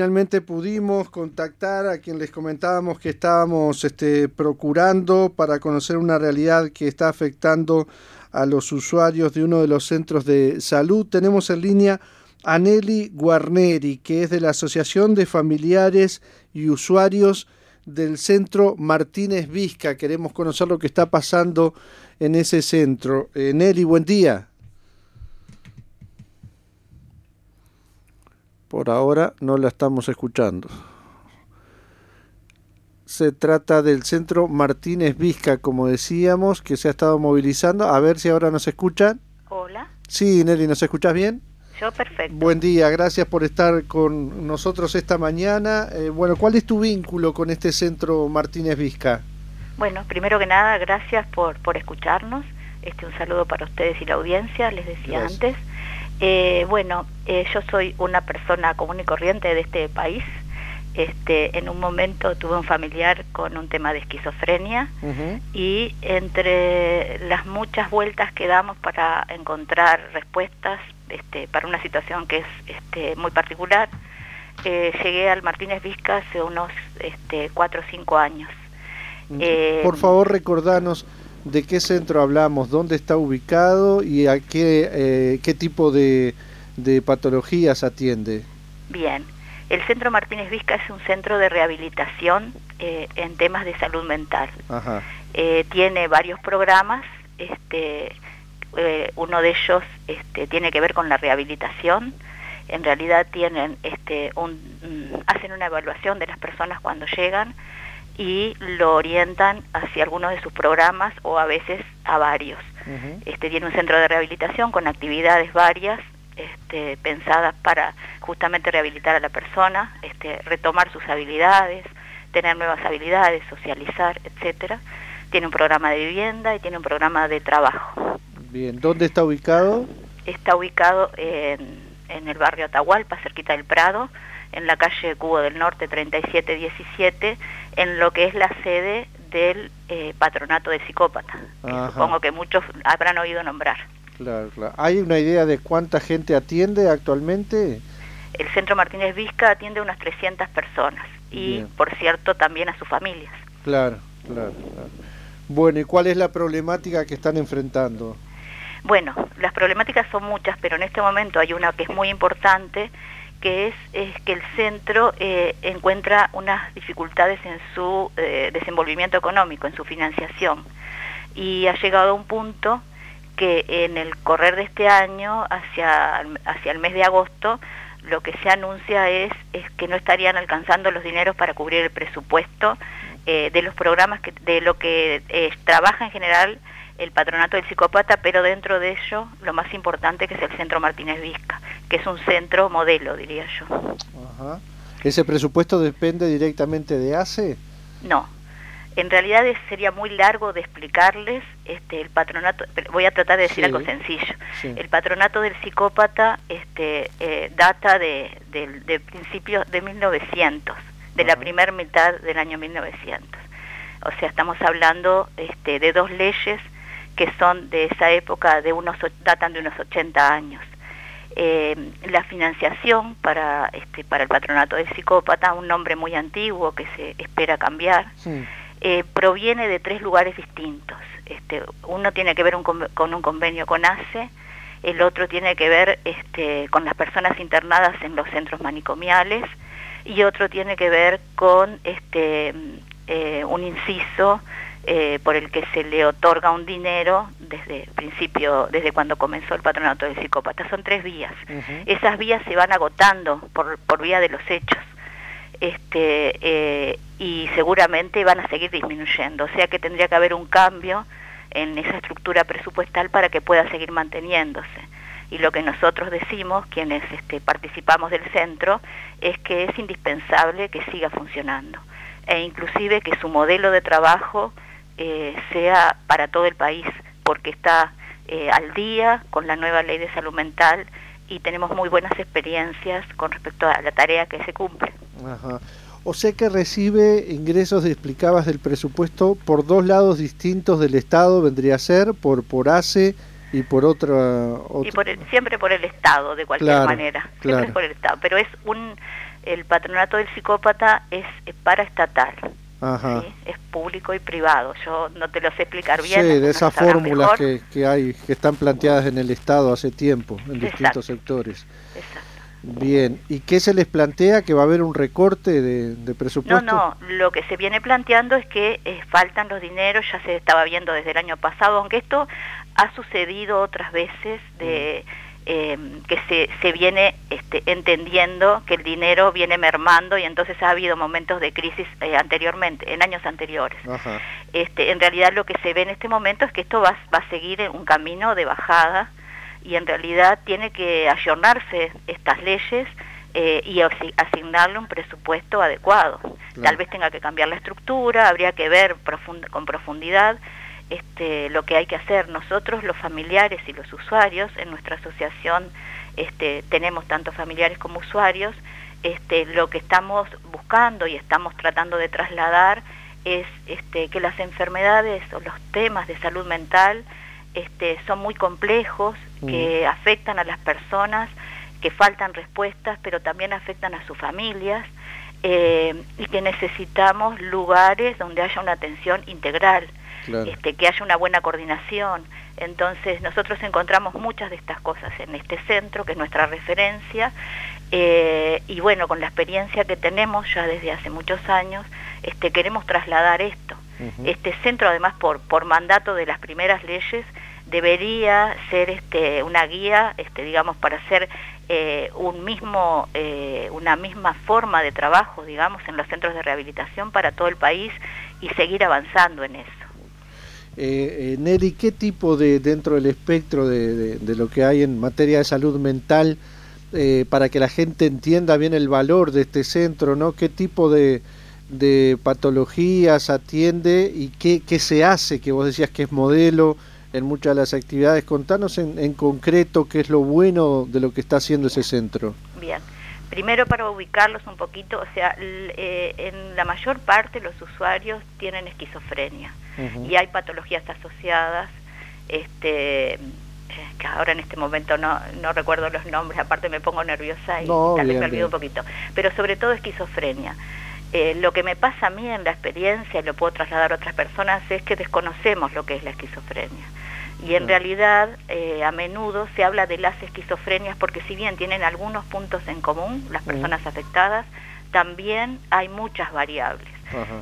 Finalmente pudimos contactar a quien les comentábamos que estábamos este, procurando para conocer una realidad que está afectando a los usuarios de uno de los centros de salud. Tenemos en línea a Nelly Guarneri, que es de la Asociación de Familiares y Usuarios del Centro Martínez Vizca. Queremos conocer lo que está pasando en ese centro. Eh, Nelly, buen día. Por ahora no la estamos escuchando. Se trata del centro Martínez Vizca, como decíamos, que se ha estado movilizando. A ver si ahora nos escuchan. Hola. Sí, Nelly, ¿nos escuchas bien? Yo perfecto. Buen día, gracias por estar con nosotros esta mañana. Eh, bueno, ¿cuál es tu vínculo con este centro Martínez Vizca? Bueno, primero que nada, gracias por, por escucharnos. Este, un saludo para ustedes y la audiencia, les decía antes. Eh, bueno, eh, yo soy una persona común y corriente de este país. Este, en un momento tuve un familiar con un tema de esquizofrenia y entre las muchas vueltas que damos para encontrar respuestas este, para una situación que es este, muy particular, eh, llegué al Martínez Vizca hace unos este, cuatro o cinco años. Por favor, recordanos de qué centro hablamos, dónde está ubicado y a qué, eh, qué tipo de, patologías atiende. Bien, el Centro Martínez Vizca es un centro de rehabilitación eh, en temas de salud mental. Eh, tiene varios programas, este, uno de ellos este, tiene que ver con la rehabilitación. En realidad tienen, este, un, hacen una evaluación de las personas cuando llegan y lo orientan hacia algunos de sus programas o a veces a varios. este, tiene un centro de rehabilitación con actividades varias este, pensadas para justamente rehabilitar a la persona, este, retomar sus habilidades, tener nuevas habilidades, socializar, etcétera. Tiene un programa de vivienda y tiene un programa de trabajo. Bien, ¿dónde está ubicado? Está ubicado en, en el barrio Atahualpa, cerquita del Prado, en la calle Cubo del Norte 3717, en lo que es la sede del eh, patronato de psicópata, que supongo que muchos habrán oído nombrar. Claro, claro. ¿Hay una idea de cuánta gente atiende actualmente? El Centro Martínez Vizca atiende unas 300 personas y, por cierto, también a sus familias. Claro, claro, claro. Bueno, ¿y cuál es la problemática que están enfrentando? Bueno, las problemáticas son muchas, pero en este momento hay una que es muy importante, que es, es que el centro eh, encuentra unas dificultades en su eh, desenvolvimiento económico, en su financiación. Y ha llegado a un punto que en el correr de este año, hacia, hacia el mes de agosto, lo que se anuncia es, es que no estarían alcanzando los dineros para cubrir el presupuesto eh, de los programas, que, de lo que trabaja en general el patronato del psicópata, pero dentro de ello lo más importante que es el Centro Martínez Vizca, que es un centro modelo, diría yo. Ajá. ¿Ese presupuesto depende directamente de ACE? No. En realidad sería muy largo de explicarles este, el patronato, voy a tratar de decir algo sencillo. El patronato del psicópata este, eh, data de, de, principios de 1900, de la primera mitad del año 1900. O sea, estamos hablando este, de dos leyes que son de esa época, de unos, datan de unos 80 años. Eh, la financiación para, este, para el patronato del psicópata, un nombre muy antiguo que se espera cambiar, eh, proviene de tres lugares distintos. Este, uno tiene que ver con un convenio con ACE, el otro tiene que ver este, con las personas internadas en los centros manicomiales y otro tiene que ver con este, eh, un inciso eh, por el que se le otorga un dinero desde el principio, desde cuando comenzó el patronato del psicópata. Son tres vías. Esas vías se van agotando por, por vía de los hechos. Este, eh, y seguramente van a seguir disminuyendo. O sea que tendría que haber un cambio en esa estructura presupuestal para que pueda seguir manteniéndose. Y lo que nosotros decimos, quienes este, participamos del centro, es que es indispensable que siga funcionando e inclusive que su modelo de trabajo eh, sea para todo el país, porque está eh, al día con la nueva ley de salud mental y tenemos muy buenas experiencias con respecto a la tarea que se cumple. O sea que recibe ingresos, explicabas, del presupuesto por dos lados distintos del Estado, vendría a ser, por, por ACE y por otra... Y por siempre por el Estado, de cualquier manera. Siempre por el Estado. Pero es un El patronato del psicópata es paraestatal. Es público y privado. Yo no te lo sé explicar bien. Sí, de esas fórmulas que, que, hay, que están planteadas en el Estado hace tiempo, en distintos sectores. Exacto. Bien, ¿y qué se les plantea? ¿Que va a haber un recorte de, presupuesto? No, no, lo que se viene planteando es que eh, faltan los dineros, ya se estaba viendo desde el año pasado, aunque esto ha sucedido otras veces de... Em, que se, se viene este, entendiendo que el dinero viene mermando y entonces ha habido momentos de crisis eh, anteriormente, en años anteriores. Este, en realidad lo que se ve en este momento es que esto va, va a seguir en un camino de bajada y en realidad tiene que ayornarse estas leyes eh, y asignarle un presupuesto adecuado. Tal vez tenga que cambiar la estructura, habría que ver con profundidad este, lo que hay que hacer. Nosotros, los familiares y los usuarios, en nuestra asociación este, tenemos tanto familiares como usuarios, este, lo que estamos buscando y estamos tratando de trasladar es este, que las enfermedades o los temas de salud mental este, son muy complejos, que afectan a las personas, que faltan respuestas, pero también afectan a sus familias eh, y que necesitamos lugares donde haya una atención integral, este, que haya una buena coordinación. Entonces nosotros encontramos muchas de estas cosas en este centro, que es nuestra referencia, eh, y bueno, con la experiencia que tenemos ya desde hace muchos años, este, queremos trasladar esto. Este centro, además, por, por mandato de las primeras leyes, debería ser este, una guía, este, digamos, para hacer eh, un mismo, eh, una misma forma de trabajo, digamos, en los centros de rehabilitación para todo el país y seguir avanzando en eso. Eh, Nelly, ¿qué tipo de, dentro del espectro de, de, lo que hay en materia de salud mental, para que la gente entienda bien el valor de este centro, ¿no? ¿Qué tipo de, de patologías atiende y qué, qué se hace, que vos decías que es modelo? en muchas de las actividades. Contanos en, en concreto qué es lo bueno de lo que está haciendo ese centro. Bien. Primero para ubicarlos un poquito, o sea, eh, en la mayor parte los usuarios tienen esquizofrenia y hay patologías asociadas, este, eh, que ahora en este momento no, no recuerdo los nombres, aparte me pongo nerviosa y tal vez me olvido un poquito, pero sobre todo esquizofrenia. Eh, lo que me pasa a mí en la experiencia, y lo puedo trasladar a otras personas, es que desconocemos lo que es la esquizofrenia. Y en realidad eh, a menudo se habla de las esquizofrenias porque si bien tienen algunos puntos en común las personas afectadas, también hay muchas variables.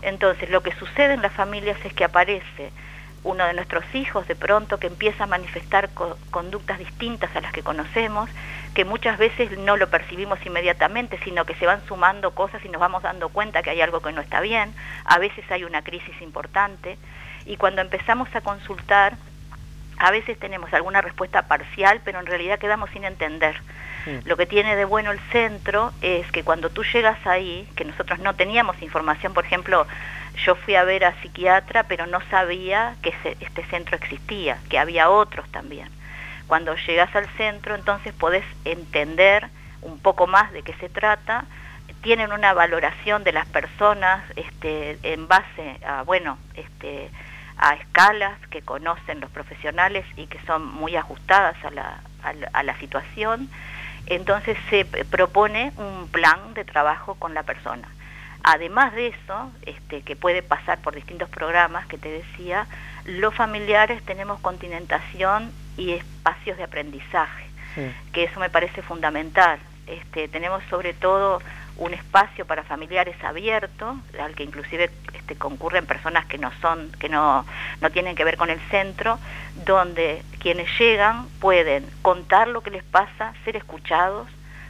Entonces lo que sucede en las familias es que aparece uno de nuestros hijos de pronto que empieza a manifestar conductas distintas a las que conocemos, que muchas veces no lo percibimos inmediatamente, sino que se van sumando cosas y nos vamos dando cuenta que hay algo que no está bien, a veces hay una crisis importante, y cuando empezamos a consultar, a veces tenemos alguna respuesta parcial, pero en realidad quedamos sin entender. Lo que tiene de bueno el centro es que cuando tú llegas ahí, que nosotros no teníamos información, por ejemplo, yo fui a ver a psiquiatra, pero no sabía que este centro existía, que había otros también. Cuando llegas al centro, entonces podés entender un poco más de qué se trata, tienen una valoración de las personas este, en base a, bueno, este, a escalas que conocen los profesionales y que son muy ajustadas a la, a la situación, entonces se propone un plan de trabajo con la persona. Además de eso, este, que puede pasar por distintos programas que te decía, los familiares tenemos continentación y espacios de aprendizaje, que eso me parece fundamental. Este, tenemos sobre todo un espacio para familiares abierto, al que inclusive este, concurren personas que no son, que no, no tienen que ver con el centro, donde quienes llegan pueden contar lo que les pasa, ser escuchados,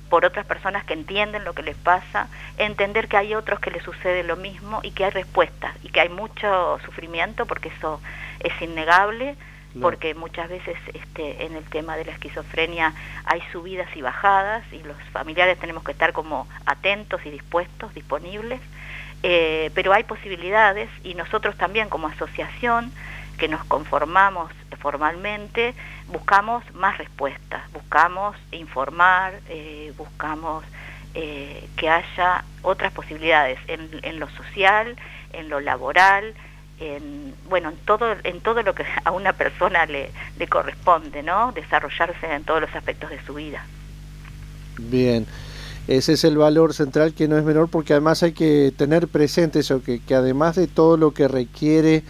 por otras personas que entienden lo que les pasa, entender que hay otros que les sucede lo mismo y que hay respuestas y que hay mucho sufrimiento porque eso es innegable, porque muchas veces este, en el tema de la esquizofrenia hay subidas y bajadas y los familiares tenemos que estar como atentos y dispuestos, disponibles, eh, pero hay posibilidades y nosotros también como asociación que nos conformamos formalmente, buscamos más respuestas, buscamos informar, eh, buscamos eh, que haya otras posibilidades en, en, lo social, en lo laboral, en, bueno, en todo, en todo lo que a una persona le, le corresponde, ¿no? Desarrollarse en todos los aspectos de su vida. Bien. Ese es el valor central que no es menor porque además hay que tener presente eso, que, que además de todo lo que requiere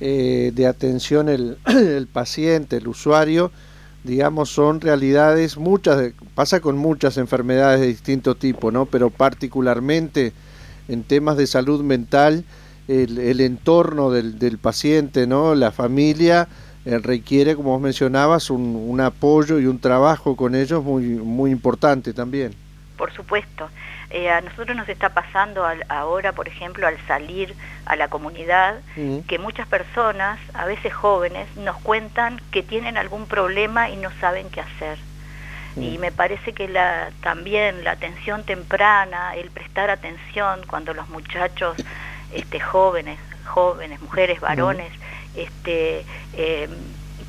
eh, de atención el, el, paciente, el usuario, digamos, son realidades, muchas, pasa con muchas enfermedades de distinto tipo, ¿no? Pero particularmente en temas de salud mental, el, el entorno del, del, paciente, ¿no? La familia eh, requiere, como vos mencionabas, un, un apoyo y un trabajo con ellos muy, muy importante también por supuesto. Eh, a nosotros nos está pasando al, ahora, por ejemplo, al salir a la comunidad, que muchas personas, a veces jóvenes, nos cuentan que tienen algún problema y no saben qué hacer. Y me parece que la, también la atención temprana, el prestar atención cuando los muchachos este, jóvenes, jóvenes, mujeres, varones, este, eh,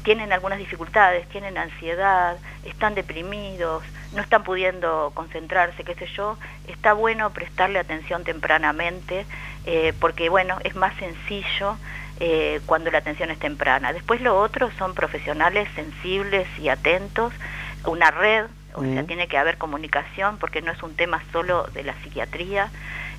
tienen algunas dificultades, tienen ansiedad, están deprimidos, no están pudiendo concentrarse, qué sé yo, está bueno prestarle atención tempranamente, eh, porque bueno, es más sencillo eh, cuando la atención es temprana. Después lo otro son profesionales sensibles y atentos, una red, o sea, tiene que haber comunicación, porque no es un tema solo de la psiquiatría,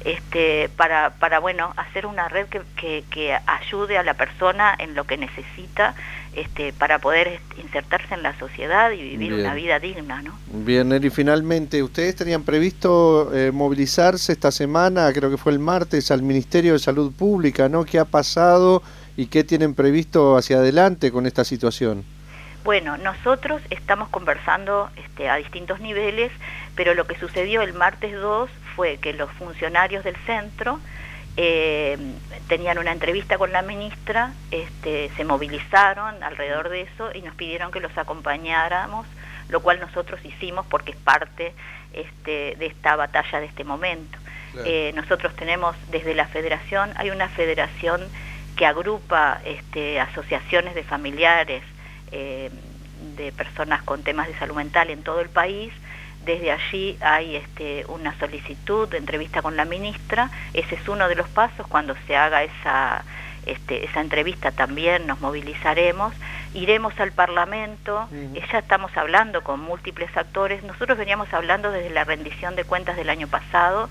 este, para, para bueno, hacer una red que, que, que ayude a la persona en lo que necesita este, para poder insertarse en la sociedad y vivir una vida digna. ¿no? Bien, y finalmente, ¿ustedes tenían previsto eh, movilizarse esta semana, creo que fue el martes, al Ministerio de Salud Pública, ¿no? ¿Qué ha pasado y qué tienen previsto hacia adelante con esta situación? Bueno, nosotros estamos conversando este, a distintos niveles, pero lo que sucedió el martes 2 fue que los funcionarios del centro eh, tenían una entrevista con la ministra, este, se movilizaron alrededor de eso y nos pidieron que los acompañáramos, lo cual nosotros hicimos porque es parte este, de esta batalla de este momento. Eh, nosotros tenemos desde la federación, hay una federación que agrupa este, asociaciones de familiares eh, de personas con temas de salud mental en todo el país, desde allí hay este, una solicitud de entrevista con la ministra. Ese es uno de los pasos. Cuando se haga esa, este, esa entrevista también nos movilizaremos. Iremos al Parlamento. Ya estamos hablando con múltiples actores. Nosotros veníamos hablando desde la rendición de cuentas del año pasado.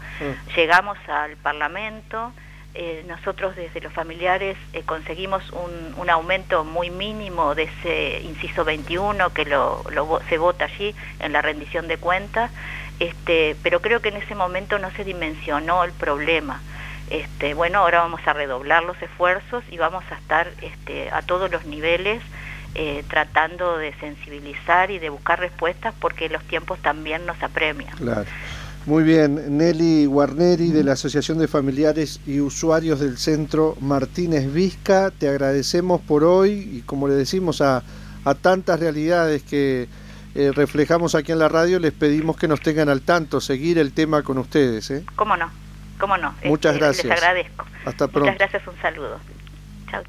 Llegamos al Parlamento. Eh, nosotros desde los familiares eh, conseguimos un, aumento muy mínimo de ese inciso 21 que lo, lo, se vota allí en la rendición de cuentas, este, pero creo que en ese momento no se dimensionó el problema. Este, bueno, ahora vamos a redoblar los esfuerzos y vamos a estar este, a todos los niveles eh, tratando de sensibilizar y de buscar respuestas porque los tiempos también nos apremian. Muy bien, Nelly Guarneri de la Asociación de Familiares y Usuarios del Centro Martínez Vizca, te agradecemos por hoy y como le decimos a, a tantas realidades que eh, reflejamos aquí en la radio, les pedimos que nos tengan al tanto, seguir el tema con ustedes. ¿eh? ¿Cómo no? ¿Cómo no? Muchas este, gracias. Les agradezco. Hasta pronto. Muchas gracias, un saludo. Chao.